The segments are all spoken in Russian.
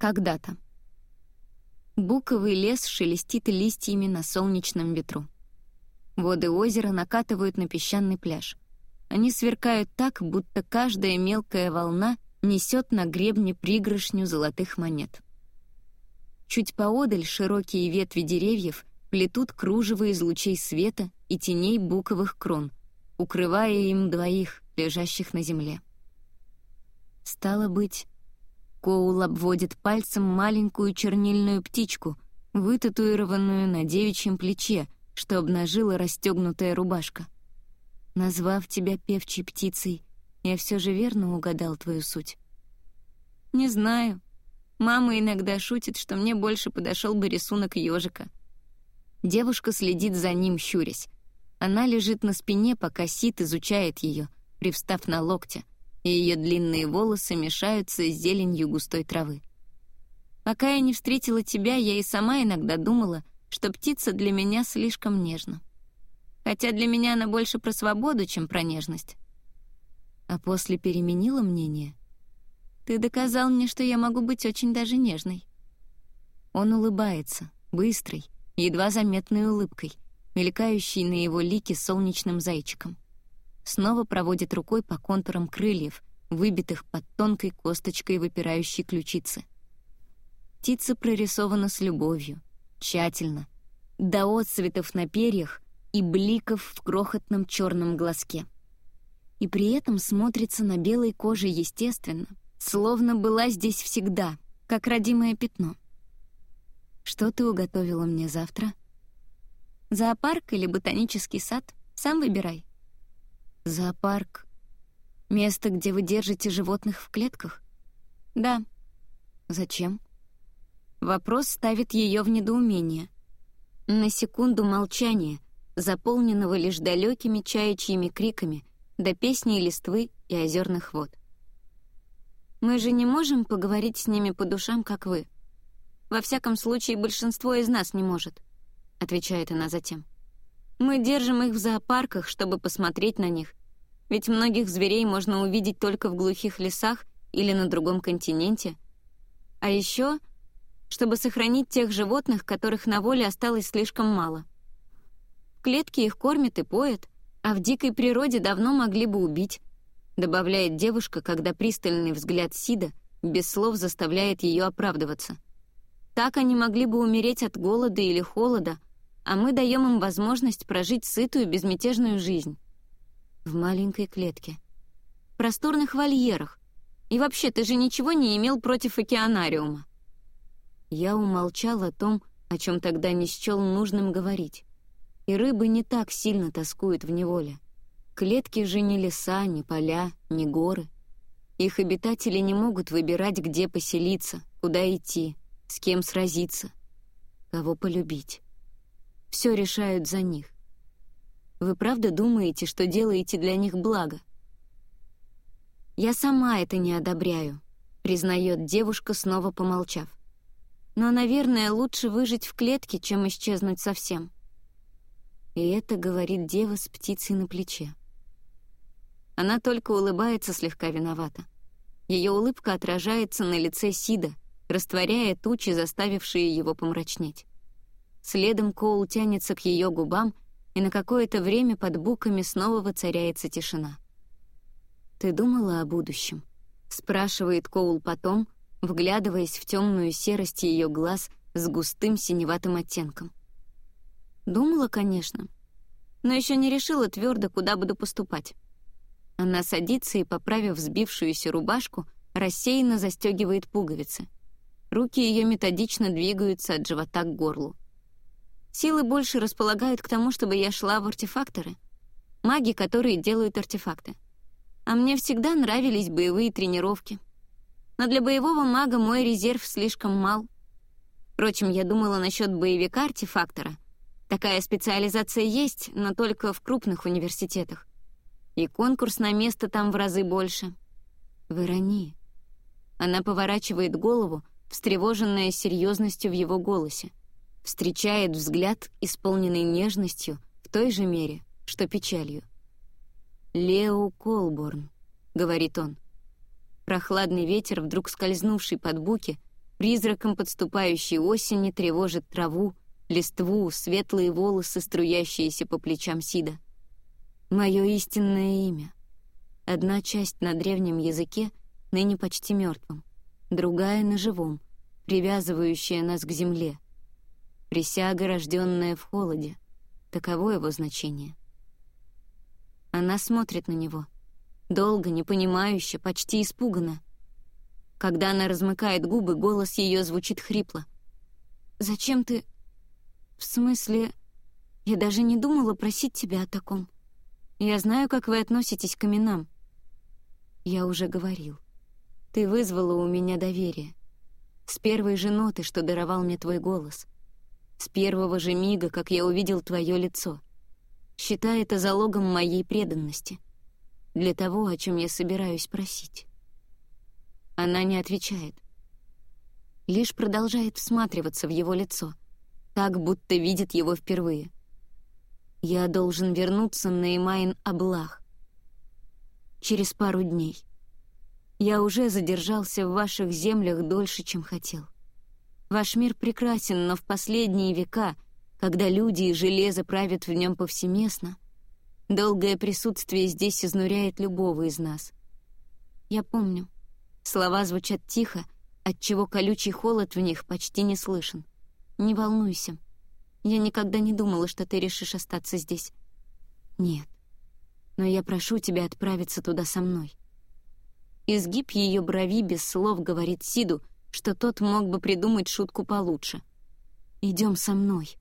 Когда-то. Буковый лес шелестит листьями на солнечном ветру. Воды озера накатывают на песчаный пляж. Они сверкают так, будто каждая мелкая волна несет на гребне пригоршню золотых монет. Чуть поодаль широкие ветви деревьев плетут кружево из лучей света и теней буковых крон, укрывая им двоих, лежащих на земле. Стало быть, Коул обводит пальцем маленькую чернильную птичку, вытатуированную на девичьем плече, что обнажила расстегнутая рубашка. Назвав тебя певчей птицей, я все же верно угадал твою суть. Не знаю. Мама иногда шутит, что мне больше подошел бы рисунок ежика. Девушка следит за ним, щурясь. Она лежит на спине, пока Сид изучает ее, привстав на локте, и ее длинные волосы мешаются с зеленью густой травы. Пока я не встретила тебя, я и сама иногда думала, что птица для меня слишком нежна. Хотя для меня она больше про свободу, чем про нежность. А после переменила мнение. Ты доказал мне, что я могу быть очень даже нежной. Он улыбается, быстрой, едва заметной улыбкой, мелькающей на его лике солнечным зайчиком. Снова проводит рукой по контурам крыльев, выбитых под тонкой косточкой выпирающей ключицы. Птица прорисована с любовью, тщательно, до отцветов на перьях и бликов в крохотном черном глазке. И при этом смотрится на белой коже естественно, словно была здесь всегда, как родимое пятно. Что ты уготовила мне завтра? Зоопарк или ботанический сад? Сам выбирай. Зоопарк. Место, где вы держите животных в клетках? Да. Зачем? Вопрос ставит ее в недоумение. На секунду молчания, заполненного лишь далекими чаячьими криками до песни листвы и озерных вод. Мы же не можем поговорить с ними по душам, как вы. Во всяком случае, большинство из нас не может, отвечает она затем. Мы держим их в зоопарках, чтобы посмотреть на них, ведь многих зверей можно увидеть только в глухих лесах или на другом континенте. А еще чтобы сохранить тех животных, которых на воле осталось слишком мало. В клетке их кормят и поят, а в дикой природе давно могли бы убить, добавляет девушка, когда пристальный взгляд Сида без слов заставляет ее оправдываться. Так они могли бы умереть от голода или холода, а мы даем им возможность прожить сытую, безмятежную жизнь. В маленькой клетке. В просторных вольерах. И вообще, ты же ничего не имел против океанариума. Я умолчал о том, о чем тогда не счел нужным говорить. И рыбы не так сильно тоскуют в неволе. Клетки же ни леса, ни поля, ни горы. Их обитатели не могут выбирать, где поселиться, куда идти, с кем сразиться, кого полюбить. Все решают за них. Вы правда думаете, что делаете для них благо? Я сама это не одобряю, признает девушка, снова помолчав. Но, наверное, лучше выжить в клетке, чем исчезнуть совсем. И это говорит дева с птицей на плече. Она только улыбается слегка виновата. Ее улыбка отражается на лице Сида, растворяя тучи, заставившие его помрачнеть. Следом Коул тянется к ее губам, и на какое-то время под буками снова воцаряется тишина. «Ты думала о будущем?» — спрашивает Коул потом, вглядываясь в темную серость ее глаз с густым синеватым оттенком. Думала, конечно, но еще не решила твердо, куда буду поступать. Она садится и, поправив сбившуюся рубашку, рассеянно застегивает пуговицы. Руки ее методично двигаются от живота к горлу. Силы больше располагают к тому, чтобы я шла в артефакторы. Маги, которые делают артефакты. А мне всегда нравились боевые тренировки — но для боевого мага мой резерв слишком мал. Впрочем, я думала насчет боевика-артефактора. Такая специализация есть, но только в крупных университетах. И конкурс на место там в разы больше. В Иронии. Она поворачивает голову, встревоженная серьезностью в его голосе. Встречает взгляд, исполненный нежностью, в той же мере, что печалью. «Лео Колборн», — говорит он. Прохладный ветер, вдруг скользнувший под буки, призраком подступающей осени тревожит траву, листву, светлые волосы, струящиеся по плечам Сида. Мое истинное имя. Одна часть на древнем языке, ныне почти мертвом, другая — на живом, привязывающая нас к земле. Присяга, рожденная в холоде. Таково его значение. Она смотрит на него. Долго, непонимающе, почти испуганно. Когда она размыкает губы, голос ее звучит хрипло. «Зачем ты...» «В смысле...» «Я даже не думала просить тебя о таком. Я знаю, как вы относитесь к именам». «Я уже говорил. Ты вызвала у меня доверие. С первой же ноты, что даровал мне твой голос. С первого же мига, как я увидел твое лицо. Считай это залогом моей преданности. Для того, о чем я собираюсь просить». Она не отвечает. Лишь продолжает всматриваться в его лицо, так, будто видит его впервые. Я должен вернуться на Имайн-Аблах. Через пару дней. Я уже задержался в ваших землях дольше, чем хотел. Ваш мир прекрасен, но в последние века, когда люди и железо правят в нем повсеместно, долгое присутствие здесь изнуряет любого из нас. Я помню — Слова звучат тихо, отчего колючий холод в них почти не слышен. «Не волнуйся. Я никогда не думала, что ты решишь остаться здесь». «Нет. Но я прошу тебя отправиться туда со мной». Изгиб ее брови без слов говорит Сиду, что тот мог бы придумать шутку получше. «Идем со мной».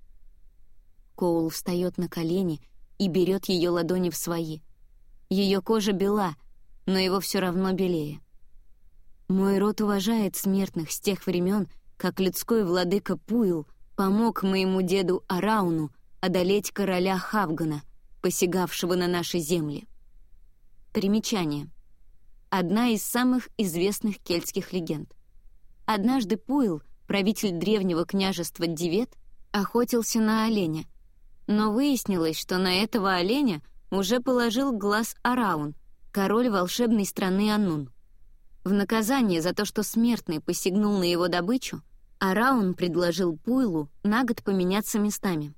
Коул встает на колени и берет ее ладони в свои. Ее кожа бела, но его все равно белее. Мой род уважает смертных с тех времен, как людской владыка Пуил помог моему деду Арауну одолеть короля Хавгана, посягавшего на наши земли. Примечание. Одна из самых известных кельтских легенд. Однажды Пуил, правитель древнего княжества Дивет, охотился на оленя, но выяснилось, что на этого оленя уже положил глаз Араун, король волшебной страны Аннун. В наказание за то, что смертный посягнул на его добычу, Араун предложил Пуйлу на год поменяться местами.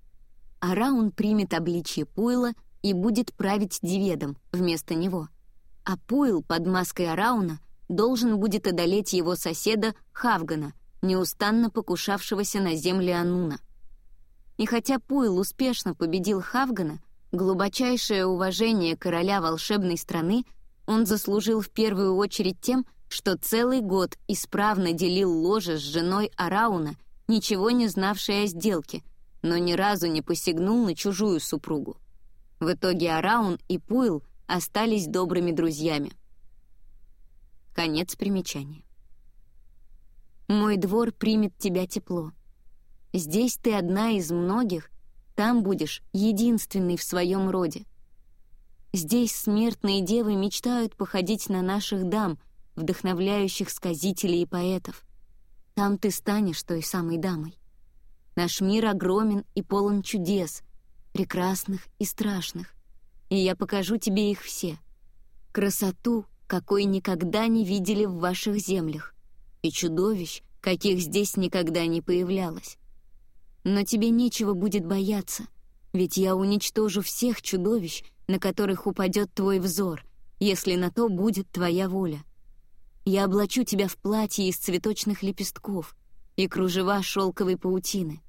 Араун примет обличье Пуйла и будет править Диведом вместо него. А Пуйл под маской Арауна должен будет одолеть его соседа Хавгана, неустанно покушавшегося на земли Ануна. И хотя Пуйл успешно победил Хавгана, глубочайшее уважение короля волшебной страны — он заслужил в первую очередь тем, что целый год исправно делил ложе с женой Арауна, ничего не знавшей о сделке, но ни разу не посягнул на чужую супругу. В итоге Араун и Пуил остались добрыми друзьями. Конец примечания. «Мой двор примет тебя тепло. Здесь ты одна из многих, там будешь единственный в своем роде. Здесь смертные девы мечтают походить на наших дам, вдохновляющих сказителей и поэтов. Там ты станешь той самой дамой. Наш мир огромен и полон чудес, прекрасных и страшных, и я покажу тебе их все. Красоту, какой никогда не видели в ваших землях, и чудовищ, каких здесь никогда не появлялось. Но тебе нечего будет бояться, ведь я уничтожу всех чудовищ, на которых упадет твой взор, если на то будет твоя воля. Я облачу тебя в платье из цветочных лепестков и кружева шелковой паутины.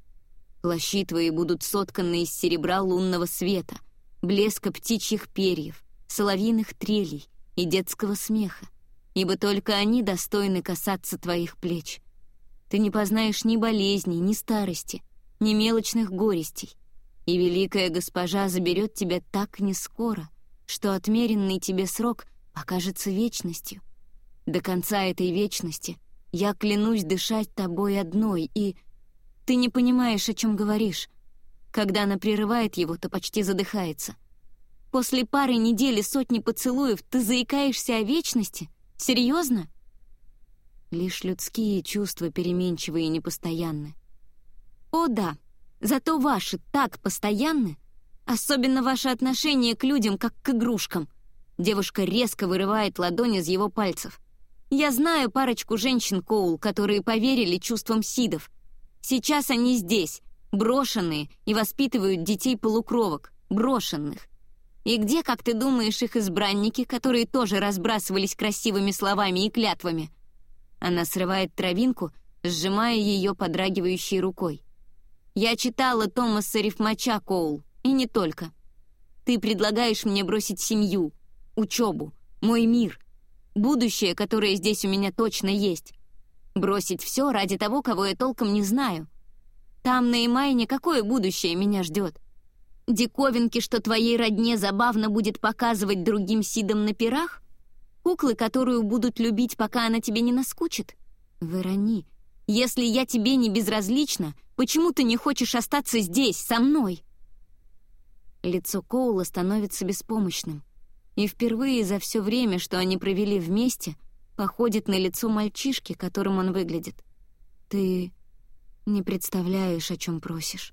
Плащи твои будут сотканы из серебра лунного света, блеска птичьих перьев, соловьиных трелей и детского смеха, ибо только они достойны касаться твоих плеч. Ты не познаешь ни болезней, ни старости, ни мелочных горестей, и великая госпожа заберет тебя так нескоро, что отмеренный тебе срок покажется вечностью. До конца этой вечности я клянусь дышать тобой одной, и... Ты не понимаешь, о чем говоришь. Когда она прерывает его, то почти задыхается. После пары недели сотни поцелуев ты заикаешься о вечности? Серьезно? Лишь людские чувства переменчивы и непостоянны. О да, Зато ваши так постоянны, особенно ваше отношение к людям, как к игрушкам. Девушка резко вырывает ладонь из его пальцев. Я знаю парочку женщин, Коул, которые поверили чувствам Сидов. Сейчас они здесь, брошенные, и воспитывают детей-полукровок, брошенных. И где, как ты думаешь, их избранники, которые тоже разбрасывались красивыми словами и клятвами? Она срывает травинку, сжимая ее подрагивающей рукой. Я читала Томаса Рифмача, Коул, и не только. Ты предлагаешь мне бросить семью, учебу, мой мир, будущее, которое здесь у меня точно есть. Бросить все ради того, кого я толком не знаю. Там на Имайне какое будущее меня ждет? Диковинки, что твоей родне забавно будет показывать другим сидам на пирах? Куклы, которую будут любить, пока она тебе не наскучит? Верони, если я тебе не безразлична, почему ты не хочешь остаться здесь, со мной?» Лицо Коула становится беспомощным, и впервые за все время, что они провели вместе, походит на лицо мальчишки, которым он выглядит. «Ты не представляешь, о чем просишь.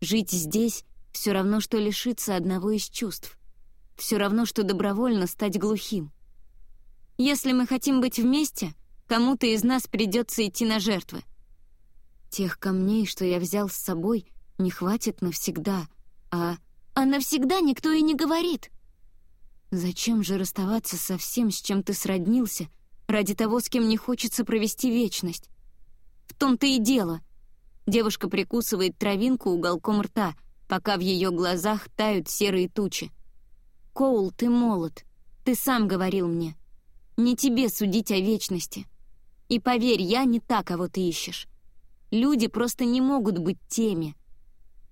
Жить здесь — все равно, что лишиться одного из чувств. Все равно, что добровольно стать глухим. Если мы хотим быть вместе, кому-то из нас придется идти на жертвы. Тех камней, что я взял с собой, не хватит навсегда, а... А навсегда никто и не говорит. Зачем же расставаться со всем, с чем ты сроднился, ради того, с кем не хочется провести вечность? В том-то и дело. Девушка прикусывает травинку уголком рта, пока в ее глазах тают серые тучи. «Коул, ты молод. Ты сам говорил мне. Не тебе судить о вечности. И поверь, я не та, кого ты ищешь. Люди просто не могут быть теми.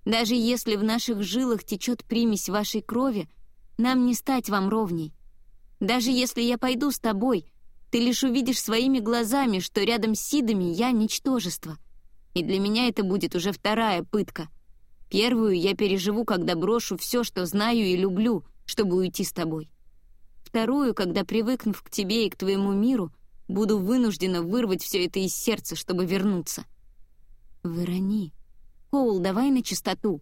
Даже если в наших жилах течет примесь вашей крови, нам не стать вам ровней. Даже если я пойду с тобой, ты лишь увидишь своими глазами, что рядом с Сидами я — ничтожество. И для меня это будет уже вторая пытка. Первую я переживу, когда брошу все, что знаю и люблю, чтобы уйти с тобой. Вторую, когда, привыкнув к тебе и к твоему миру, буду вынуждена вырвать все это из сердца, чтобы вернуться. Вырони. Коул, давай на чистоту.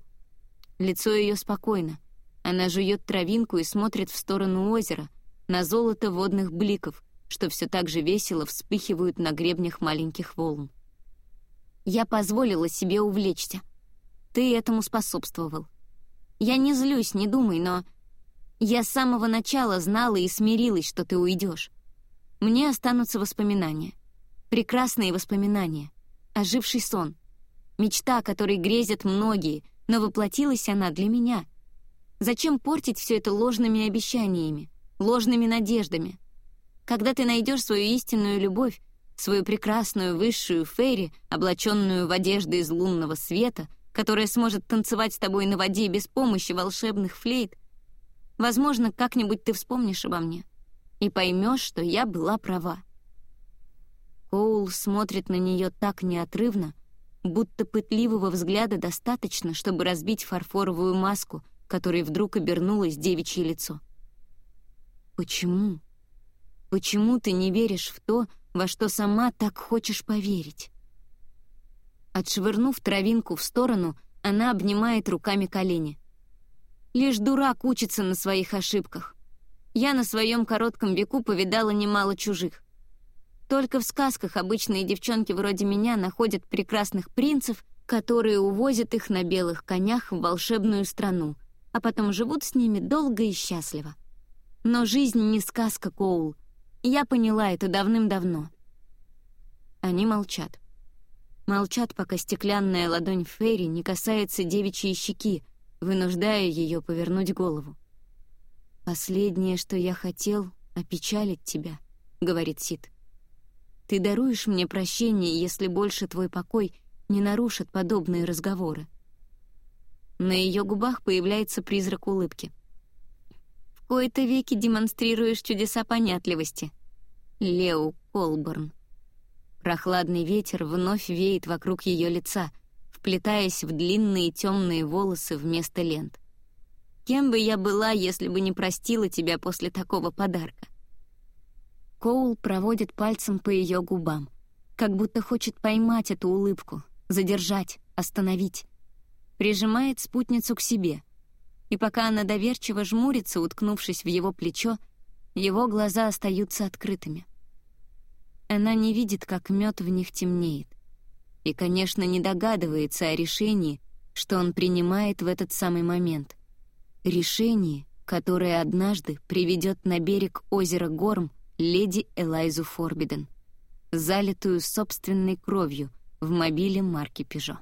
Лицо ее спокойно. Она жует травинку и смотрит в сторону озера, на золото водных бликов, что все так же весело вспыхивают на гребнях маленьких волн. Я позволила себе увлечься. Ты этому способствовал. Я не злюсь, не думай, но я с самого начала знала и смирилась, что ты уйдешь. Мне останутся воспоминания. Прекрасные воспоминания. Оживший сон. Мечта, которой грезят многие, но воплотилась она для меня. Зачем портить все это ложными обещаниями, ложными надеждами? Когда ты найдешь свою истинную любовь, свою прекрасную высшую фейри, облаченную в одежды из лунного света, которая сможет танцевать с тобой на воде без помощи волшебных флейт, Возможно, как-нибудь ты вспомнишь обо мне и поймешь, что я была права. Коул смотрит на нее так неотрывно, будто пытливого взгляда достаточно, чтобы разбить фарфоровую маску, которой вдруг обернулось девичье лицо. «Почему? Почему ты не веришь в то, во что сама так хочешь поверить?» Отшвырнув травинку в сторону, она обнимает руками колени — Лишь дурак учится на своих ошибках. Я на своем коротком веку повидала немало чужих. Только в сказках обычные девчонки вроде меня находят прекрасных принцев, которые увозят их на белых конях в волшебную страну, а потом живут с ними долго и счастливо. Но жизнь не сказка, Коул. Я поняла это давным-давно. Они молчат. Молчат, пока стеклянная ладонь Ферри не касается девичьей щеки, вынуждая ее повернуть голову. «Последнее, что я хотел, — опечалить тебя», — говорит Сид. «Ты даруешь мне прощение, если больше твой покой не нарушит подобные разговоры». На ее губах появляется призрак улыбки. «В кои-то веки демонстрируешь чудеса понятливости, Лео Колборн». Прохладный ветер вновь веет вокруг ее лица — вплетаясь в длинные темные волосы вместо лент. Кем бы я была, если бы не простила тебя после такого подарка? Коул проводит пальцем по ее губам, как будто хочет поймать эту улыбку, задержать, остановить. Прижимает спутницу к себе. И пока она доверчиво жмурится, уткнувшись в его плечо, его глаза остаются открытыми. Она не видит, как мед в них темнеет. И, конечно, не догадывается о решении, что он принимает в этот самый момент. Решении, которое однажды приведет на берег озера Горм леди Элайзу Форбиден, залитую собственной кровью в мобиле марки «Пежо».